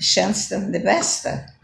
Känns den det bästa.